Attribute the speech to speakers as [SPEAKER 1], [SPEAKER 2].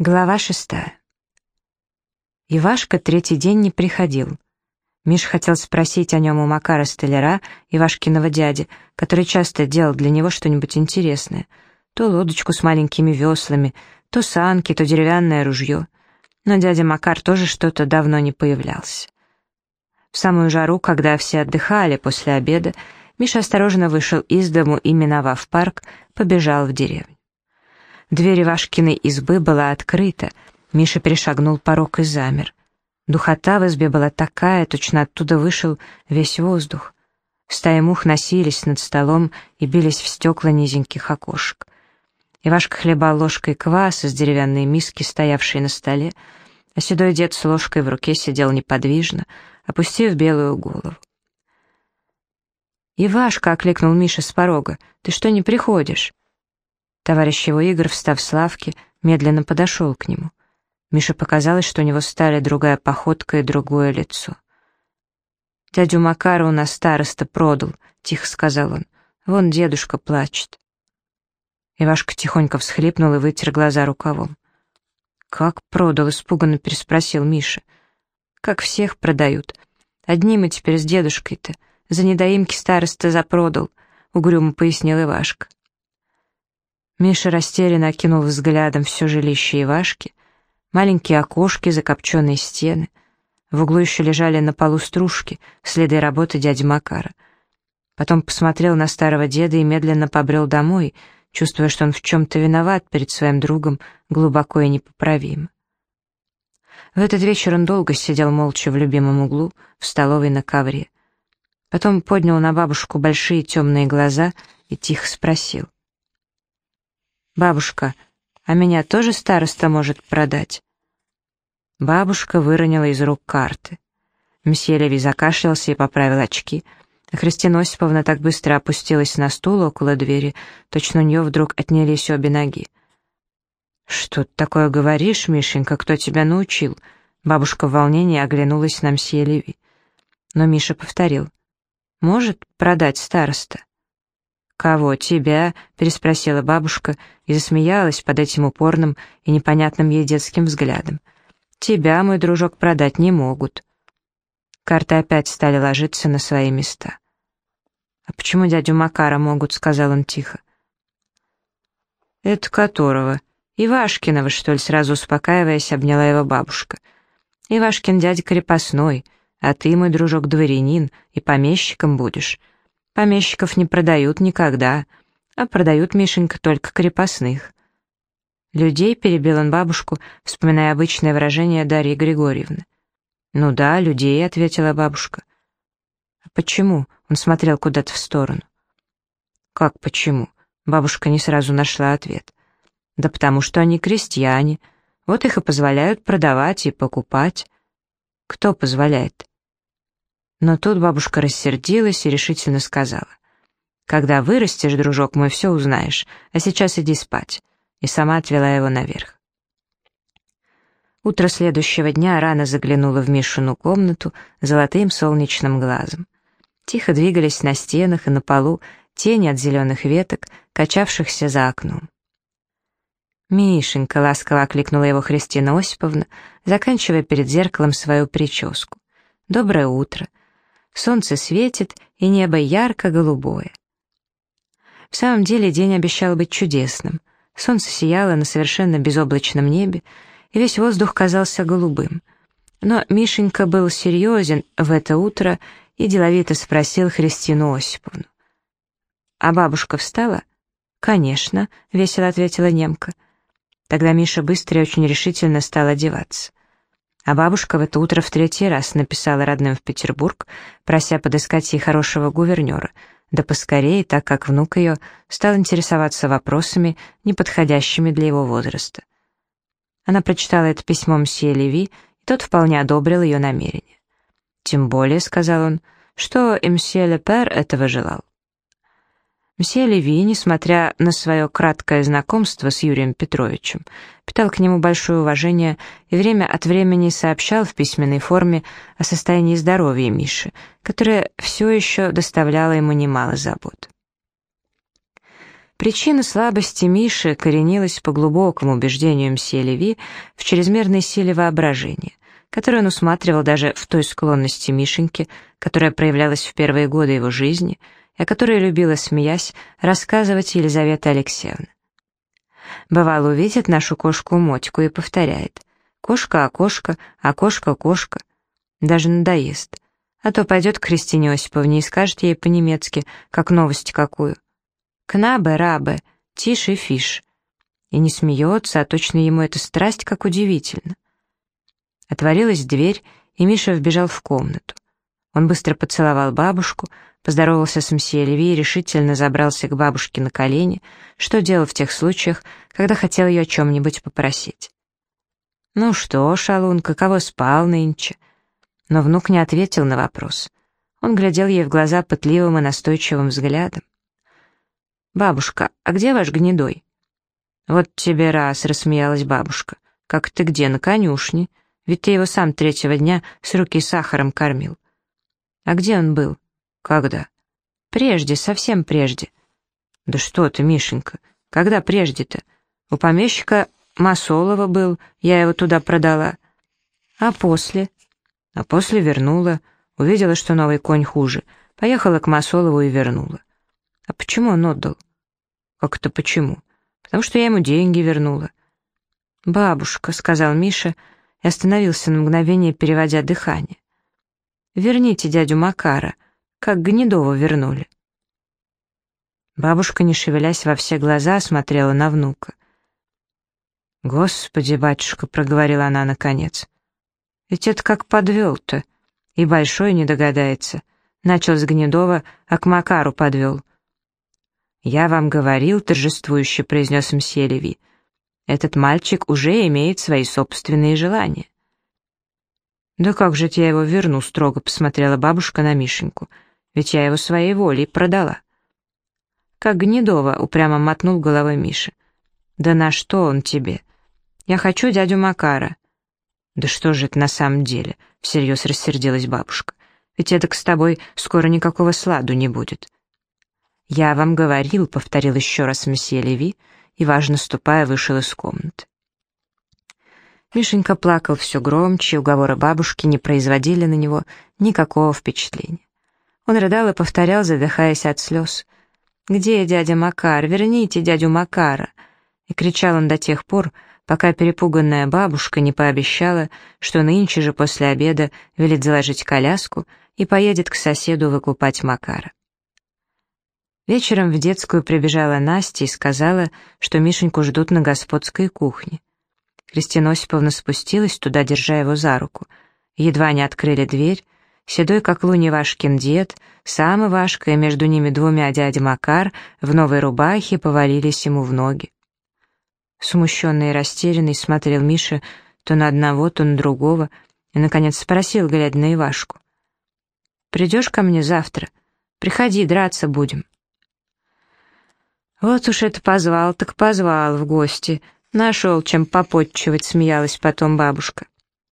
[SPEAKER 1] Глава шестая. Ивашка третий день не приходил. Миш хотел спросить о нем у Макара Столяра, Ивашкиного дяди, который часто делал для него что-нибудь интересное. То лодочку с маленькими веслами, то санки, то деревянное ружье. Но дядя Макар тоже что-то давно не появлялся. В самую жару, когда все отдыхали после обеда, Миша осторожно вышел из дому и, миновав парк, побежал в деревню. Дверь Ивашкиной избы была открыта. Миша перешагнул порог и замер. Духота в избе была такая, точно оттуда вышел весь воздух. Стаи мух носились над столом и бились в стекла низеньких окошек. Ивашка хлебал ложкой квас из деревянной миски, стоявшей на столе, а седой дед с ложкой в руке сидел неподвижно, опустив белую голову. «Ивашка!» — окликнул Миша с порога. «Ты что не приходишь?» Товарищ его Игорь, встав с лавки, медленно подошел к нему. Мише показалось, что у него стали другая походка и другое лицо. «Дядю Макара у нас староста продал», — тихо сказал он. «Вон дедушка плачет». Ивашка тихонько всхлипнул и вытер глаза рукавом. «Как продал?» — испуганно переспросил Миша. «Как всех продают. Одни мы теперь с дедушкой-то. За недоимки староста запродал», — угрюмо пояснил Ивашка. Миша растерянно окинул взглядом все жилище Ивашки, маленькие окошки, закопченные стены. В углу еще лежали на полу стружки, следы работы дяди Макара. Потом посмотрел на старого деда и медленно побрел домой, чувствуя, что он в чем-то виноват перед своим другом, глубоко и непоправимо. В этот вечер он долго сидел молча в любимом углу, в столовой на ковре. Потом поднял на бабушку большие темные глаза и тихо спросил. «Бабушка, а меня тоже староста может продать?» Бабушка выронила из рук карты. Мсье Леви закашлялся и поправил очки, а Христина Осиповна так быстро опустилась на стул около двери, точно у нее вдруг отнялись обе ноги. «Что ты такое говоришь, Мишенька, кто тебя научил?» Бабушка в волнении оглянулась на мсье Леви. Но Миша повторил. «Может продать староста?» «Кого, тебя?» — переспросила бабушка и засмеялась под этим упорным и непонятным ей детским взглядом. «Тебя, мой дружок, продать не могут». Карты опять стали ложиться на свои места. «А почему дядю Макара могут?» — сказал он тихо. «Это которого? Ивашкиного, что ли?» — сразу успокаиваясь, обняла его бабушка. «Ивашкин дядя крепостной, а ты, мой дружок, дворянин, и помещиком будешь». Помещиков не продают никогда, а продают, Мишенька, только крепостных. Людей перебил он бабушку, вспоминая обычное выражение Дарьи Григорьевны. «Ну да, людей», — ответила бабушка. «А почему?» — он смотрел куда-то в сторону. «Как почему?» — бабушка не сразу нашла ответ. «Да потому что они крестьяне, вот их и позволяют продавать и покупать». «Кто позволяет?» Но тут бабушка рассердилась и решительно сказала. «Когда вырастешь, дружок мой, все узнаешь, а сейчас иди спать». И сама отвела его наверх. Утро следующего дня рано заглянула в Мишину комнату золотым солнечным глазом. Тихо двигались на стенах и на полу тени от зеленых веток, качавшихся за окном. «Мишенька», — ласково окликнула его Христина Осиповна, заканчивая перед зеркалом свою прическу. «Доброе утро солнце светит, и небо ярко-голубое. В самом деле день обещал быть чудесным. Солнце сияло на совершенно безоблачном небе, и весь воздух казался голубым. Но Мишенька был серьезен в это утро и деловито спросил Христину Осиповну. «А бабушка встала?» «Конечно», — весело ответила немка. Тогда Миша быстро и очень решительно стал одеваться. А бабушка в это утро в третий раз написала родным в Петербург, прося подыскать ей хорошего гувернера, да поскорее, так как внук ее стал интересоваться вопросами, неподходящими для его возраста. Она прочитала это письмо мсье Леви, и тот вполне одобрил ее намерение. «Тем более», — сказал он, — «что мсье Лепер этого желал». Мсье Леви, несмотря на свое краткое знакомство с Юрием Петровичем, питал к нему большое уважение и время от времени сообщал в письменной форме о состоянии здоровья Миши, которое все еще доставляло ему немало забот. Причина слабости Миши коренилась по глубокому убеждению мсье Леви в чрезмерной силе воображения, которую он усматривал даже в той склонности Мишеньки, которая проявлялась в первые годы его жизни, о которой любила, смеясь, рассказывать Елизавета Алексеевна. Бывало, увидит нашу кошку Мотьку и повторяет «Кошка, а кошка, а кошка, кошка». Даже надоест. А то пойдет к Христине Осиповне и скажет ей по-немецки, как новость какую. «Кнабе, рабе, тише фиш». И не смеется, а точно ему эта страсть, как удивительно. Отворилась дверь, и Миша вбежал в комнату. Он быстро поцеловал бабушку, поздоровался с мсье Леви и решительно забрался к бабушке на колени, что делал в тех случаях, когда хотел ее о чем-нибудь попросить. «Ну что, шалунка, кого спал нынче?» Но внук не ответил на вопрос. Он глядел ей в глаза пытливым и настойчивым взглядом. «Бабушка, а где ваш гнедой?» «Вот тебе раз», — рассмеялась бабушка. «Как ты где, на конюшне? Ведь ты его сам третьего дня с руки сахаром кормил». «А где он был?» «Когда?» «Прежде, совсем прежде». «Да что ты, Мишенька, когда прежде-то? У помещика Масолова был, я его туда продала». «А после?» А после вернула, увидела, что новый конь хуже, поехала к Масолову и вернула. А почему он отдал? Как это почему? Потому что я ему деньги вернула. «Бабушка», — сказал Миша и остановился на мгновение, переводя дыхание. «Верните дядю Макара, как Гнедова вернули». Бабушка, не шевелясь во все глаза, смотрела на внука. «Господи, батюшка», — проговорила она наконец, ведь это как подвел-то. И большой не догадается. Начал с Гнедова, а к Макару подвел. «Я вам говорил», — торжествующе произнес мсье Леви, «этот мальчик уже имеет свои собственные желания». «Да как же я его верну?» — строго посмотрела бабушка на Мишеньку. «Ведь я его своей волей продала». «Как Гнедова», — упрямо мотнул головой Миша. «Да на что он тебе? Я хочу дядю Макара». «Да что же это на самом деле?» — всерьез рассердилась бабушка. «Ведь это с тобой скоро никакого сладу не будет». «Я вам говорил», — повторил еще раз месье Леви, и, важно ступая, вышел из комнаты. Мишенька плакал все громче, уговоры бабушки не производили на него никакого впечатления. Он рыдал и повторял, задыхаясь от слез. «Где дядя Макар? Верните дядю Макара!» И кричал он до тех пор, пока перепуганная бабушка не пообещала, что нынче же после обеда велит заложить коляску и поедет к соседу выкупать Макара. Вечером в детскую прибежала Настя и сказала, что Мишеньку ждут на господской кухне. Кристина Осиповна спустилась туда, держа его за руку. Едва не открыли дверь, седой как луни Вашкин дед, сам Ивашка и между ними двумя дядя Макар в новой рубахе повалились ему в ноги. Смущенный и растерянный смотрел Миша то на одного, то на другого, и, наконец, спросил, глядя на Ивашку. «Придешь ко мне завтра? Приходи, драться будем». «Вот уж это позвал, так позвал в гости. Нашел, чем попотчевать», — смеялась потом бабушка.